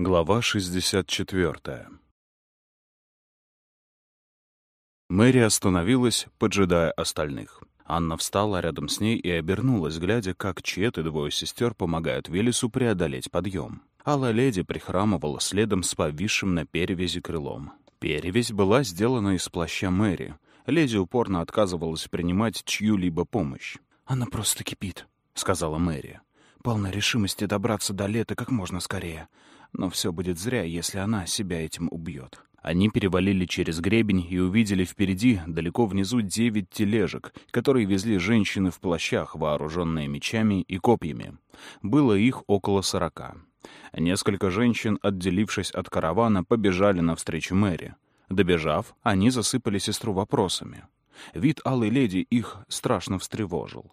Глава 64 Мэри остановилась, поджидая остальных. Анна встала рядом с ней и обернулась, глядя, как Чет и двое сестер помогают Велесу преодолеть подъем. Алла леди прихрамывала следом с повисшим на перевязи крылом. Перевязь была сделана из плаща Мэри. Леди упорно отказывалась принимать чью-либо помощь. «Она просто кипит», — сказала Мэри. «Полна решимости добраться до лета как можно скорее. Но все будет зря, если она себя этим убьет». Они перевалили через гребень и увидели впереди, далеко внизу, девять тележек, которые везли женщины в плащах, вооруженные мечами и копьями. Было их около сорока. Несколько женщин, отделившись от каравана, побежали навстречу Мэри. Добежав, они засыпали сестру вопросами. Вид алой леди их страшно встревожил.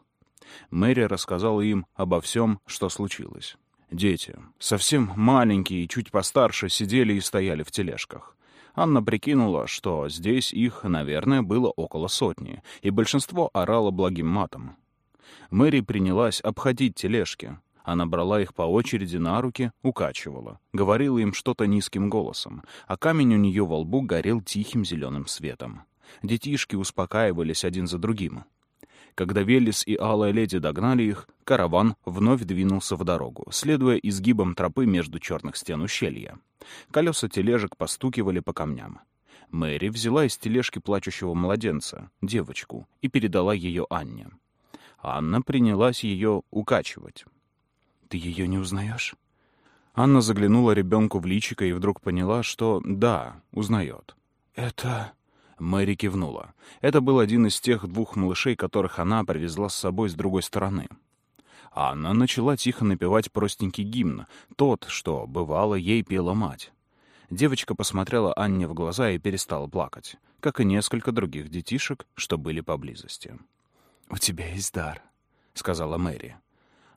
Мэри рассказала им обо всем, что случилось. Дети, совсем маленькие и чуть постарше, сидели и стояли в тележках. Анна прикинула, что здесь их, наверное, было около сотни, и большинство орало благим матом. Мэри принялась обходить тележки. Она брала их по очереди на руки, укачивала, говорила им что-то низким голосом, а камень у нее во лбу горел тихим зеленым светом. Детишки успокаивались один за другим. Когда Велес и Алая Леди догнали их, караван вновь двинулся в дорогу, следуя изгибам тропы между черных стен ущелья. Колеса тележек постукивали по камням. Мэри взяла из тележки плачущего младенца, девочку, и передала ее Анне. Анна принялась ее укачивать. «Ты ее не узнаешь?» Анна заглянула ребенку в личико и вдруг поняла, что да, узнает. «Это...» Мэри кивнула. Это был один из тех двух малышей, которых она привезла с собой с другой стороны. Анна начала тихо напевать простенький гимн, тот, что, бывало, ей пела мать. Девочка посмотрела Анне в глаза и перестала плакать, как и несколько других детишек, что были поблизости. «У тебя есть дар», — сказала Мэри.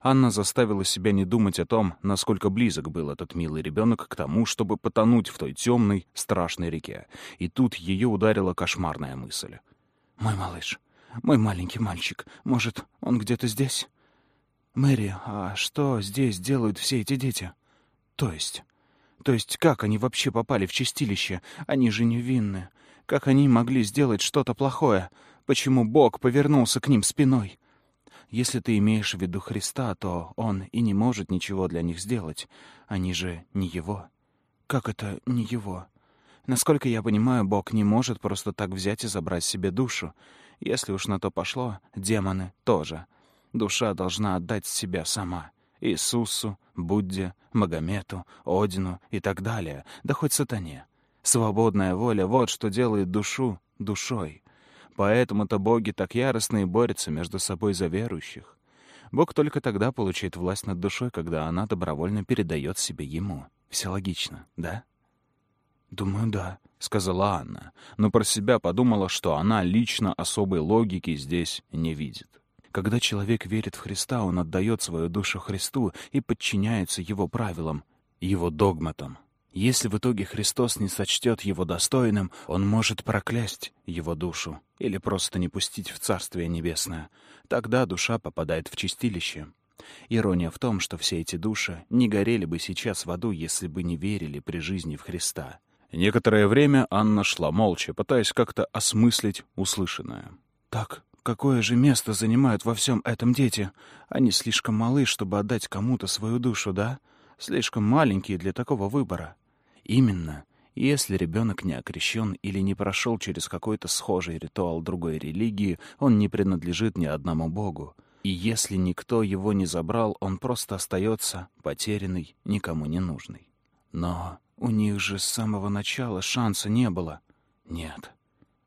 Анна заставила себя не думать о том, насколько близок был этот милый ребенок к тому, чтобы потонуть в той темной, страшной реке. И тут ее ударила кошмарная мысль. «Мой малыш, мой маленький мальчик, может, он где-то здесь?» «Мэри, а что здесь делают все эти дети?» «То есть? То есть как они вообще попали в чистилище? Они же невинны. Как они могли сделать что-то плохое? Почему Бог повернулся к ним спиной?» Если ты имеешь в виду Христа, то Он и не может ничего для них сделать. Они же не Его. Как это не Его? Насколько я понимаю, Бог не может просто так взять и забрать себе душу. Если уж на то пошло, демоны тоже. Душа должна отдать себя сама. Иисусу, Будде, Магомету, Одину и так далее, да хоть сатане. Свободная воля — вот что делает душу душой. Поэтому-то боги так яростно и борются между собой за верующих. Бог только тогда получает власть над душой, когда она добровольно передает себе ему. Все логично, да? «Думаю, да», — сказала Анна, но про себя подумала, что она лично особой логики здесь не видит. Когда человек верит в Христа, он отдает свою душу Христу и подчиняется его правилам, его догматам. Если в итоге Христос не сочтет его достойным, он может проклясть его душу или просто не пустить в Царствие Небесное. Тогда душа попадает в чистилище. Ирония в том, что все эти души не горели бы сейчас в аду, если бы не верили при жизни в Христа. Некоторое время Анна шла молча, пытаясь как-то осмыслить услышанное. «Так, какое же место занимают во всем этом дети? Они слишком малы, чтобы отдать кому-то свою душу, да? Слишком маленькие для такого выбора». Именно. Если ребенок не окрещен или не прошел через какой-то схожий ритуал другой религии, он не принадлежит ни одному богу. И если никто его не забрал, он просто остается потерянный, никому не нужный. Но у них же с самого начала шанса не было. Нет.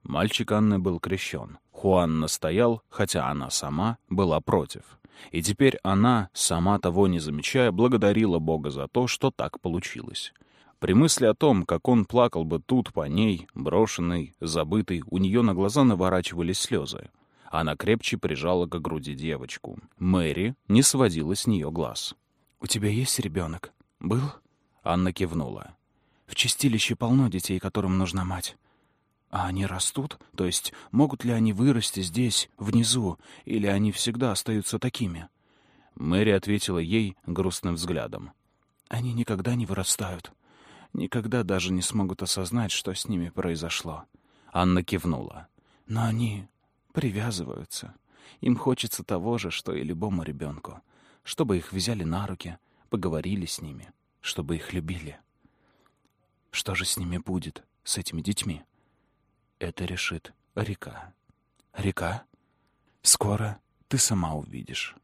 Мальчик Анны был крещен. Хуан настоял, хотя она сама была против. И теперь она, сама того не замечая, благодарила Бога за то, что так получилось. При мысли о том, как он плакал бы тут по ней, брошенной, забытой, у нее на глаза наворачивались слезы. Она крепче прижала к груди девочку. Мэри не сводила с нее глаз. «У тебя есть ребенок? Был?» Анна кивнула. «В чистилище полно детей, которым нужна мать. А они растут? То есть могут ли они вырасти здесь, внизу, или они всегда остаются такими?» Мэри ответила ей грустным взглядом. Они никогда не вырастают. Никогда даже не смогут осознать, что с ними произошло. Анна кивнула. Но они привязываются. Им хочется того же, что и любому ребенку. Чтобы их взяли на руки, поговорили с ними, чтобы их любили. Что же с ними будет, с этими детьми? Это решит река. Река? Скоро ты сама увидишь.